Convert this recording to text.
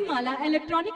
Mala electronic